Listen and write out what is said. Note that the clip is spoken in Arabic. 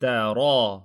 ترى